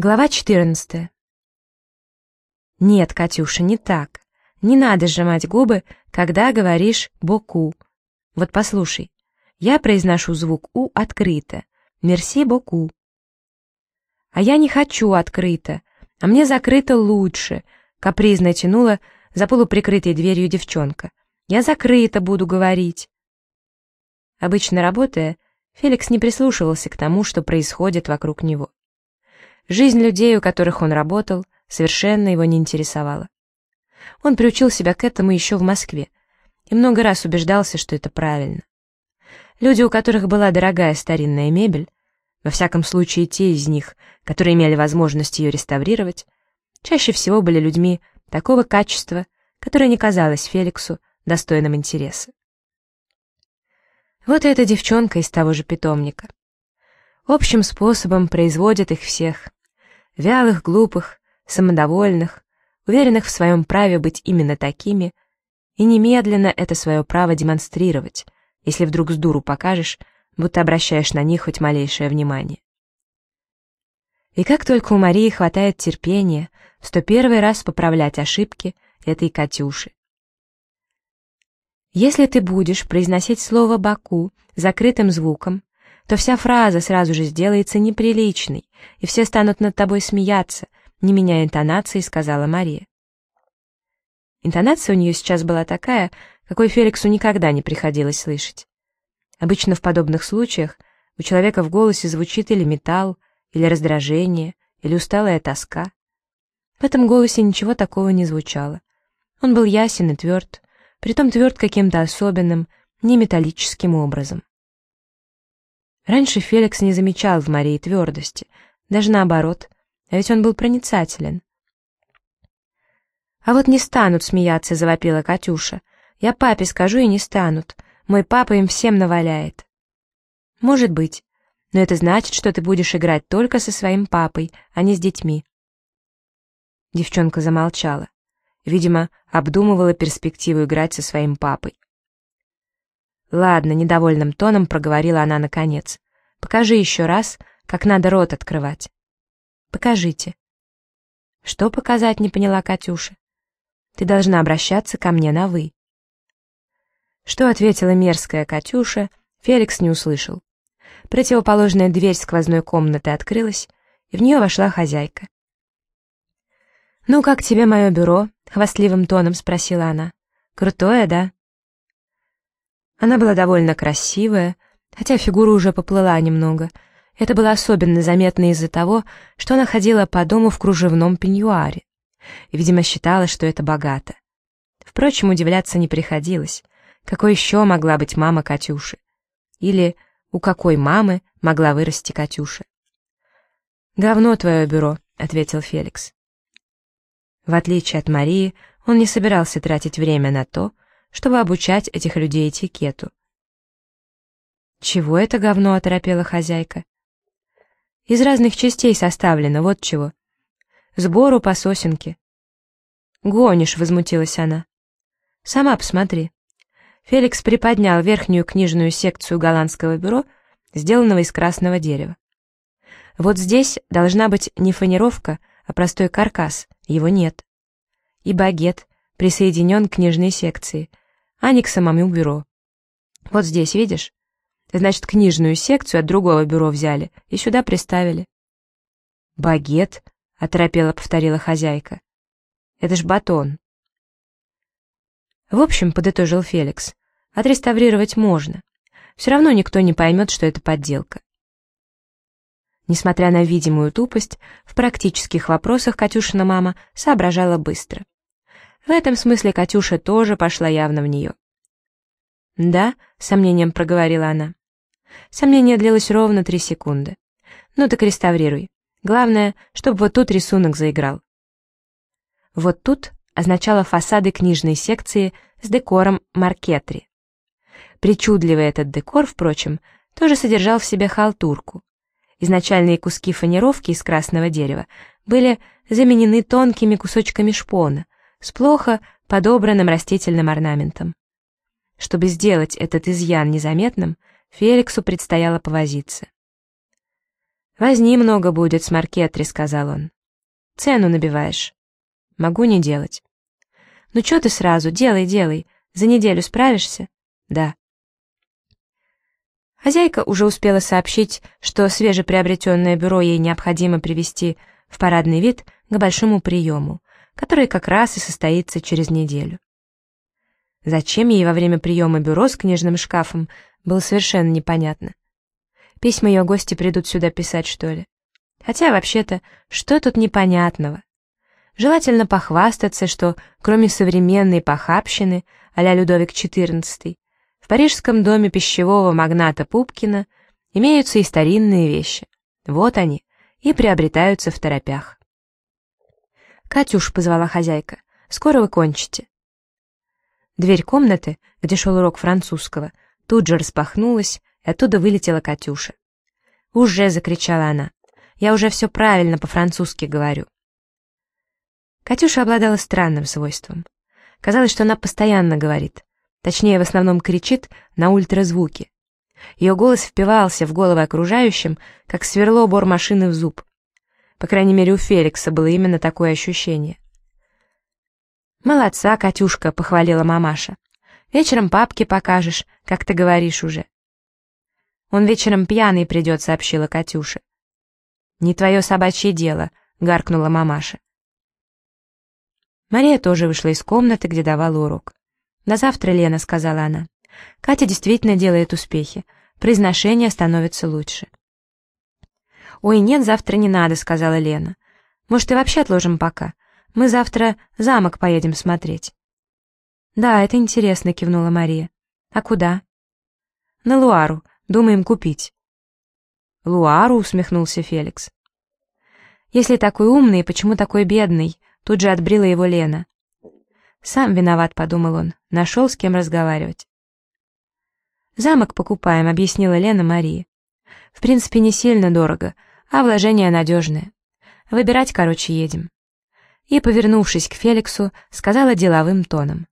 Глава 14. Нет, Катюша, не так. Не надо сжимать губы, когда говоришь «боку». Вот послушай, я произношу звук «у» открыто. «Мерси боку». А я не хочу открыто, а мне закрыто лучше, капризно тянула за полуприкрытой дверью девчонка. Я закрыто буду говорить. Обычно работая, Феликс не прислушивался к тому, что происходит вокруг него. Жизнь людей, у которых он работал, совершенно его не интересовала. Он приучил себя к этому еще в Москве и много раз убеждался, что это правильно. Люди, у которых была дорогая старинная мебель, во всяком случае те из них, которые имели возможность ее реставрировать, чаще всего были людьми такого качества, которое не казалось Феликсу достойным интереса. Вот эта девчонка из того же питомника. Общим способом производит их всех, вялых, глупых, самодовольных, уверенных в своем праве быть именно такими, и немедленно это свое право демонстрировать, если вдруг с дуру покажешь, будто обращаешь на них хоть малейшее внимание. И как только у Марии хватает терпения сто первый раз поправлять ошибки этой Катюши. Если ты будешь произносить слово «баку» закрытым звуком, то вся фраза сразу же сделается неприличной, и все станут над тобой смеяться, не меняя интонации, сказала Мария. Интонация у нее сейчас была такая, какой Феликсу никогда не приходилось слышать. Обычно в подобных случаях у человека в голосе звучит или металл, или раздражение, или усталая тоска. В этом голосе ничего такого не звучало. Он был ясен и тверд, притом тверд каким-то особенным, не металлическим образом. Раньше Феликс не замечал в Марии твердости, даже наоборот, а ведь он был проницателен. «А вот не станут смеяться», — завопила Катюша. «Я папе скажу, и не станут. Мой папа им всем наваляет». «Может быть, но это значит, что ты будешь играть только со своим папой, а не с детьми». Девчонка замолчала. Видимо, обдумывала перспективу играть со своим папой. «Ладно», — недовольным тоном проговорила она наконец. «Покажи еще раз, как надо рот открывать». «Покажите». «Что показать?» — не поняла Катюша. «Ты должна обращаться ко мне на «вы». Что ответила мерзкая Катюша, Феликс не услышал. Противоположная дверь сквозной комнаты открылась, и в нее вошла хозяйка. «Ну, как тебе мое бюро?» — хвастливым тоном спросила она. «Крутое, да?» Она была довольно красивая, хотя фигура уже поплыла немного. Это было особенно заметно из-за того, что она ходила по дому в кружевном пеньюаре. И, видимо, считала, что это богато. Впрочем, удивляться не приходилось. Какой еще могла быть мама Катюши? Или у какой мамы могла вырасти Катюша? «Говно твое бюро», — ответил Феликс. В отличие от Марии, он не собирался тратить время на то, чтобы обучать этих людей этикету. «Чего это говно?» — оторопела хозяйка. «Из разных частей составлено, вот чего. Сбору по сосенке». «Гонишь», — возмутилась она. «Сама посмотри». Феликс приподнял верхнюю книжную секцию голландского бюро, сделанного из красного дерева. Вот здесь должна быть не фанеровка, а простой каркас, его нет. И багет, присоединен к книжной секции, а не к самому бюро. Вот здесь, видишь? Значит, книжную секцию от другого бюро взяли и сюда приставили. «Багет», — оторопела повторила хозяйка. «Это ж батон». В общем, подытожил Феликс, отреставрировать можно. Все равно никто не поймет, что это подделка. Несмотря на видимую тупость, в практических вопросах Катюшина мама соображала быстро. В этом смысле Катюша тоже пошла явно в нее. «Да», — сомнением проговорила она. Сомнение длилось ровно три секунды. «Ну так реставрируй. Главное, чтобы вот тут рисунок заиграл». «Вот тут» означало фасады книжной секции с декором маркетри. Причудливый этот декор, впрочем, тоже содержал в себе халтурку. Изначальные куски фанеровки из красного дерева были заменены тонкими кусочками шпона — с плохо подобранным растительным орнаментом. Чтобы сделать этот изъян незаметным, Феликсу предстояло повозиться. «Возни много будет с маркетри», — сказал он. «Цену набиваешь». «Могу не делать». «Ну что ты сразу? Делай, делай. За неделю справишься?» «Да». Хозяйка уже успела сообщить, что свежеприобретенное бюро ей необходимо привести в парадный вид к большому приему, который как раз и состоится через неделю. Зачем ей во время приема бюро с книжным шкафом, было совершенно непонятно. Письма ее гости придут сюда писать, что ли? Хотя, вообще-то, что тут непонятного? Желательно похвастаться, что, кроме современной похабщины а-ля Людовик XIV, в парижском доме пищевого магната Пупкина имеются и старинные вещи. Вот они, и приобретаются в торопях. «Катюш», — позвала хозяйка, — «скоро вы кончите». Дверь комнаты, где шел урок французского, тут же распахнулась, и оттуда вылетела Катюша. «Уже!» — закричала она. «Я уже все правильно по-французски говорю». Катюша обладала странным свойством. Казалось, что она постоянно говорит. Точнее, в основном кричит на ультразвуке. Ее голос впивался в головы окружающим, как сверло бор машины в зуб. По крайней мере, у Феликса было именно такое ощущение. «Молодца, Катюшка», — похвалила мамаша. «Вечером папке покажешь, как ты говоришь уже». «Он вечером пьяный придет», — сообщила Катюша. «Не твое собачье дело», — гаркнула мамаша. Мария тоже вышла из комнаты, где давала урок. «На завтра, Лена», — сказала она. «Катя действительно делает успехи. Произношение становится лучше». «Ой, нет, завтра не надо», — сказала Лена. «Может, и вообще отложим пока. Мы завтра замок поедем смотреть». «Да, это интересно», — кивнула Мария. «А куда?» «На Луару. Думаем купить». «Луару?» — усмехнулся Феликс. «Если такой умный, почему такой бедный?» Тут же отбрила его Лена. «Сам виноват», — подумал он, — нашел с кем разговаривать. «Замок покупаем», — объяснила Лена Марии. «В принципе, не сильно дорого, а вложение надежное. Выбирать, короче, едем». И, повернувшись к Феликсу, сказала деловым тоном.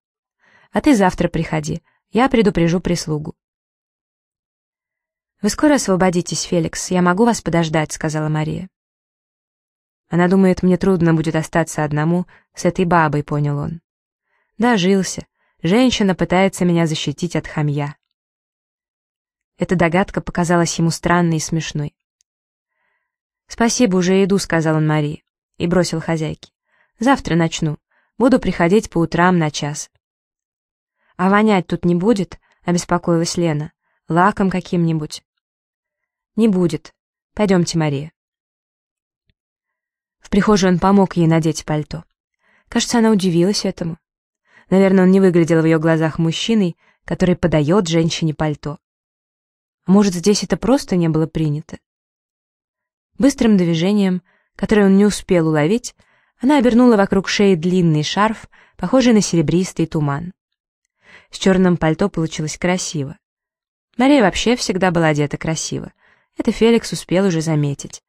«А ты завтра приходи, я предупрежу прислугу». «Вы скоро освободитесь, Феликс, я могу вас подождать», — сказала Мария. Она думает, мне трудно будет остаться одному с этой бабой, понял он. Дожился. Женщина пытается меня защитить от хамья. Эта догадка показалась ему странной и смешной. «Спасибо, уже иду», — сказал он Марии, и бросил хозяйке. «Завтра начну. Буду приходить по утрам на час». «А вонять тут не будет?» — обеспокоилась Лена. «Лаком каким-нибудь?» «Не будет. Пойдемте, Мария». В прихожей он помог ей надеть пальто. Кажется, она удивилась этому. Наверное, он не выглядел в ее глазах мужчиной, который подает женщине пальто. А может, здесь это просто не было принято? Быстрым движением, которое он не успел уловить, она обернула вокруг шеи длинный шарф, похожий на серебристый туман. С черным пальто получилось красиво. Мария вообще всегда была одета красиво. Это Феликс успел уже заметить.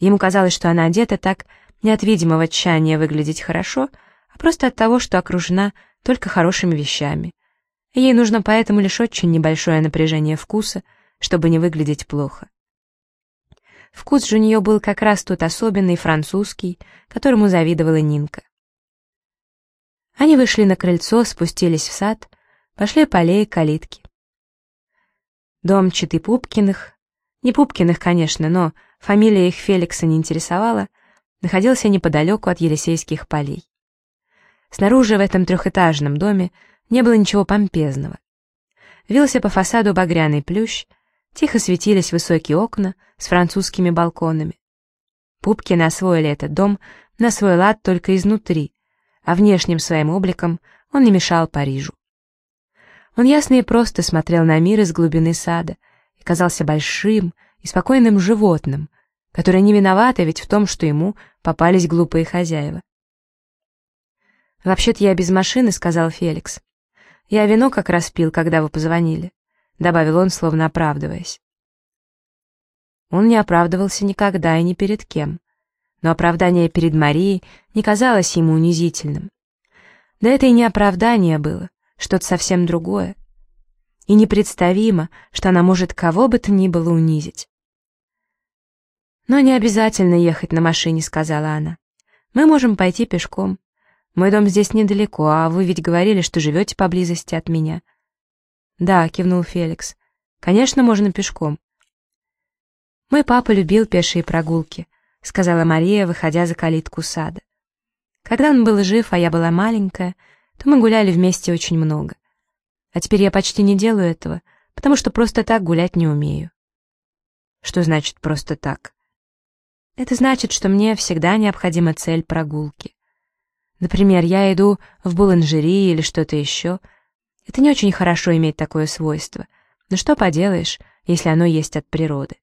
Ему казалось, что она одета так не от видимого тщания выглядеть хорошо, а просто от того, что окружена только хорошими вещами. ей нужно поэтому лишь очень небольшое напряжение вкуса, чтобы не выглядеть плохо. Вкус же у нее был как раз тот особенный французский, которому завидовала Нинка. Они вышли на крыльцо, спустились в сад, пошли по аллее к калитке. Дом Читы Пупкиных, не Пупкиных, конечно, но фамилия их Феликса не интересовала, находился неподалеку от Елисейских полей. Снаружи в этом трехэтажном доме не было ничего помпезного. Вился по фасаду багряный плющ, тихо светились высокие окна с французскими балконами. Пупкины освоили этот дом на свой лад только изнутри, а внешним своим обликом он не мешал Парижу. Он ясно и просто смотрел на мир из глубины сада и казался большим и спокойным животным, которое не виновато ведь в том, что ему попались глупые хозяева. «Вообще-то я без машины», — сказал Феликс. «Я вино как раз пил, когда вы позвонили», — добавил он, словно оправдываясь. Он не оправдывался никогда и ни перед кем, но оправдание перед Марией не казалось ему унизительным. Да это и не оправдание было, что-то совсем другое. И непредставимо, что она может кого бы то ни было унизить. «Но не обязательно ехать на машине», — сказала она. «Мы можем пойти пешком. Мой дом здесь недалеко, а вы ведь говорили, что живете поблизости от меня». «Да», — кивнул Феликс. «Конечно, можно пешком». «Мой папа любил пешие прогулки», — сказала Мария, выходя за калитку сада. «Когда он был жив, а я была маленькая, то мы гуляли вместе очень много. А теперь я почти не делаю этого, потому что просто так гулять не умею». «Что значит «просто так»?» Это значит, что мне всегда необходима цель прогулки. Например, я иду в буланжери или что-то еще. Это не очень хорошо иметь такое свойство. Но что поделаешь, если оно есть от природы?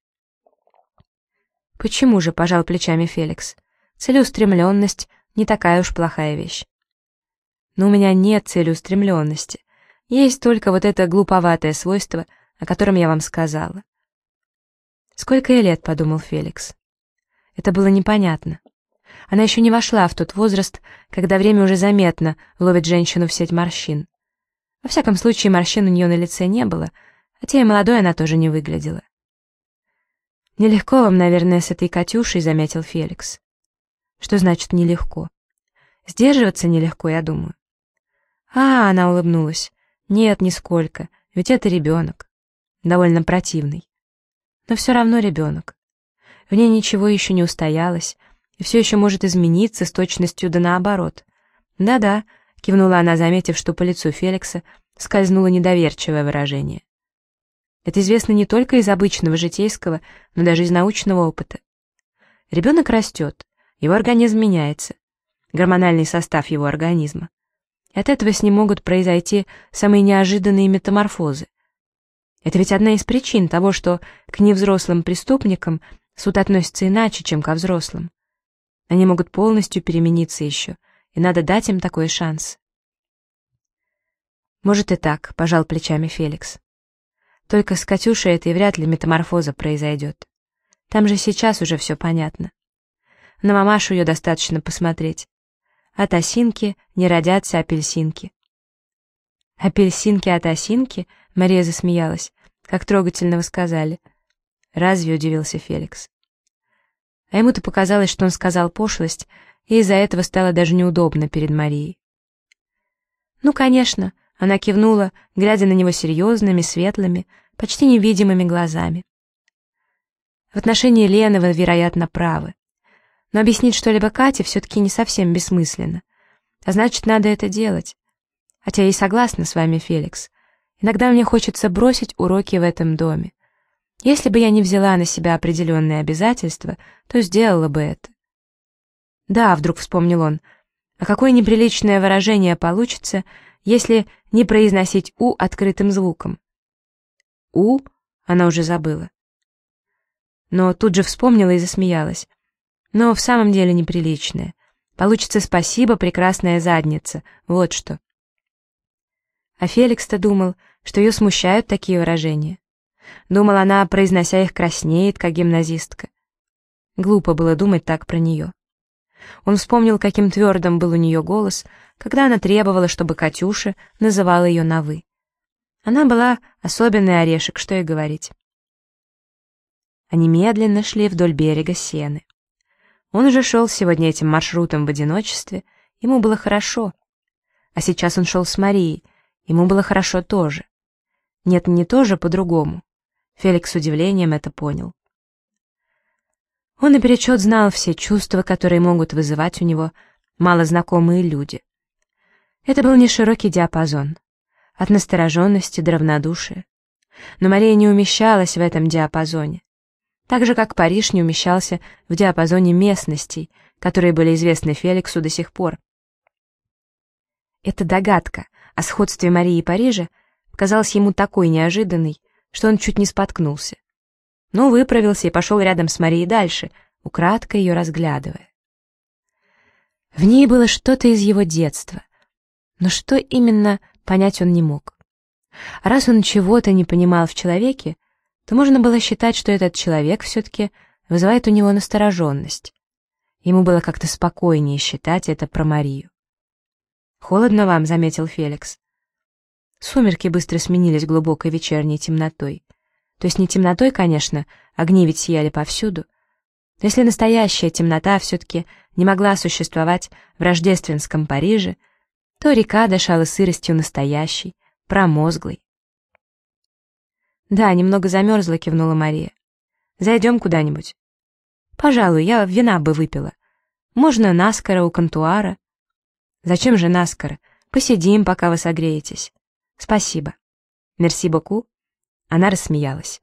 Почему же, пожал плечами Феликс, целеустремленность не такая уж плохая вещь. Но у меня нет целеустремленности. Есть только вот это глуповатое свойство, о котором я вам сказала. «Сколько ей лет?» — подумал Феликс. Это было непонятно. Она еще не вошла в тот возраст, когда время уже заметно ловит женщину в сеть морщин. Во всяком случае, морщин у нее на лице не было, хотя и молодой она тоже не выглядела. «Нелегко вам, наверное, с этой Катюшей», — заметил Феликс. «Что значит «нелегко»?» «Сдерживаться нелегко, я думаю». «А, — она улыбнулась, — нет, нисколько, ведь это ребенок. Довольно противный. Но все равно ребенок. В ней ничего еще не устоялось, и все еще может измениться с точностью да наоборот. «Да-да», — кивнула она, заметив, что по лицу Феликса скользнуло недоверчивое выражение. Это известно не только из обычного житейского, но даже из научного опыта. Ребенок растет, его организм меняется, гормональный состав его организма. И от этого с ним могут произойти самые неожиданные метаморфозы. Это ведь одна из причин того, что к невзрослым преступникам Суд относится иначе, чем ко взрослым. Они могут полностью перемениться еще, и надо дать им такой шанс. Может и так, пожал плечами Феликс. Только с Катюшей этой вряд ли метаморфоза произойдет. Там же сейчас уже все понятно. На мамашу ее достаточно посмотреть. От осинки не родятся апельсинки. Апельсинки от осинки? Мария засмеялась. Как трогательно вы сказали. Разве удивился Феликс? А ему-то показалось, что он сказал пошлость, и из-за этого стало даже неудобно перед Марией. «Ну, конечно», — она кивнула, глядя на него серьезными, светлыми, почти невидимыми глазами. В отношении Лены вы, вероятно, правы. Но объяснить что-либо Кате все-таки не совсем бессмысленно. А значит, надо это делать. Хотя я и согласна с вами, Феликс. Иногда мне хочется бросить уроки в этом доме. Если бы я не взяла на себя определенные обязательства, то сделала бы это. Да, вдруг вспомнил он, а какое неприличное выражение получится, если не произносить «у» открытым звуком. «У» она уже забыла. Но тут же вспомнила и засмеялась. Но в самом деле неприличное. Получится «спасибо, прекрасная задница», вот что. А Феликс-то думал, что ее смущают такие выражения. Думал, она, произнося их, краснеет, как гимназистка. Глупо было думать так про нее. Он вспомнил, каким твердым был у нее голос, когда она требовала, чтобы Катюша называла ее на «вы». Она была особенный орешек, что и говорить. Они медленно шли вдоль берега Сены. Он уже шел сегодня этим маршрутом в одиночестве, ему было хорошо. А сейчас он шел с Марией, ему было хорошо тоже. Нет, не тоже, по-другому. Феликс с удивлением это понял. Он наперечет знал все чувства, которые могут вызывать у него малознакомые люди. Это был не широкий диапазон, от настороженности до равнодушия. Но Мария не умещалась в этом диапазоне, так же, как Париж не умещался в диапазоне местностей, которые были известны Феликсу до сих пор. Эта догадка о сходстве Марии и Парижа казалась ему такой неожиданной, что он чуть не споткнулся. Но выправился и пошел рядом с Марией дальше, украдкой ее разглядывая. В ней было что-то из его детства, но что именно, понять он не мог. Раз он чего-то не понимал в человеке, то можно было считать, что этот человек все-таки вызывает у него настороженность. Ему было как-то спокойнее считать это про Марию. «Холодно вам», — заметил Феликс. Сумерки быстро сменились глубокой вечерней темнотой. То есть не темнотой, конечно, огни ведь сияли повсюду. Если настоящая темнота все-таки не могла существовать в рождественском Париже, то река дышала сыростью настоящей, промозглой. «Да, немного замерзла», — кивнула Мария. «Зайдем куда-нибудь?» «Пожалуй, я вина бы выпила. Можно наскоро у контуара». «Зачем же наскоро? Посидим, пока вы согреетесь». «Спасибо». «Мерси боку». Она рассмеялась.